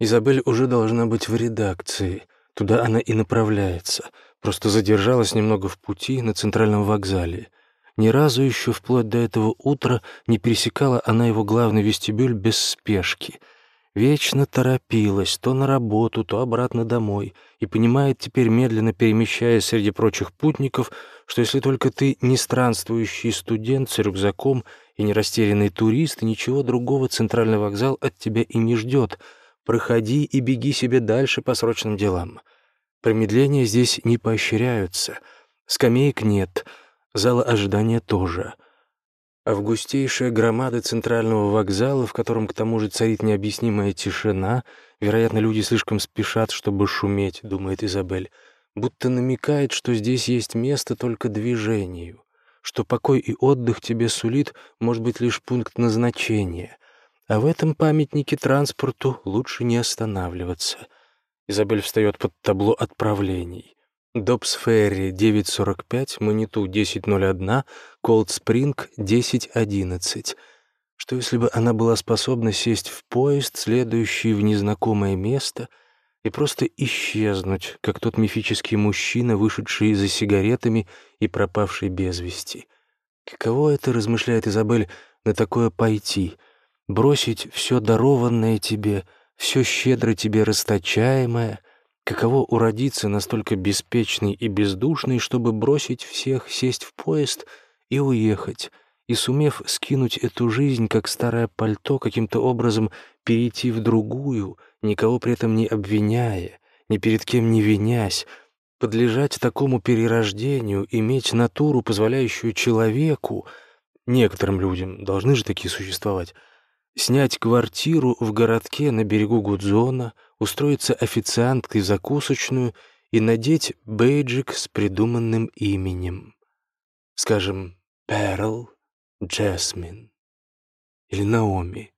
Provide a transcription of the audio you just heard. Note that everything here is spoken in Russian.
Изабель уже должна быть в редакции. Туда она и направляется. Просто задержалась немного в пути на центральном вокзале. Ни разу еще вплоть до этого утра не пересекала она его главный вестибюль без спешки. Вечно торопилась то на работу, то обратно домой, и понимает теперь, медленно перемещаясь среди прочих путников, что если только ты не странствующий студент с рюкзаком и не растерянный турист, ничего другого центральный вокзал от тебя и не ждет. Проходи и беги себе дальше по срочным делам. Промедления здесь не поощряются. Скамеек нет — Зала ожидания тоже. Августейшая громада центрального вокзала, в котором к тому же царит необъяснимая тишина, вероятно, люди слишком спешат, чтобы шуметь, думает Изабель, будто намекает, что здесь есть место только движению, что покой и отдых тебе сулит, может быть, лишь пункт назначения, а в этом памятнике транспорту лучше не останавливаться. Изабель встает под табло отправлений. Добс-Ферри 9.45, Маниту 10.01, Колд-Спринг 10.11. Что если бы она была способна сесть в поезд, следующий в незнакомое место, и просто исчезнуть, как тот мифический мужчина, вышедший за сигаретами и пропавший без вести? Каково это, размышляет Изабель, на такое пойти? Бросить все дарованное тебе, все щедро тебе расточаемое — Каково уродиться настолько беспечный и бездушный, чтобы бросить всех, сесть в поезд и уехать, и, сумев скинуть эту жизнь, как старое пальто, каким-то образом перейти в другую, никого при этом не обвиняя, ни перед кем не винясь, подлежать такому перерождению, иметь натуру, позволяющую человеку, некоторым людям, должны же такие существовать, снять квартиру в городке на берегу Гудзона — устроиться официанткой в закусочную и надеть бейджик с придуманным именем. Скажем, Перл, Джасмин или Наоми.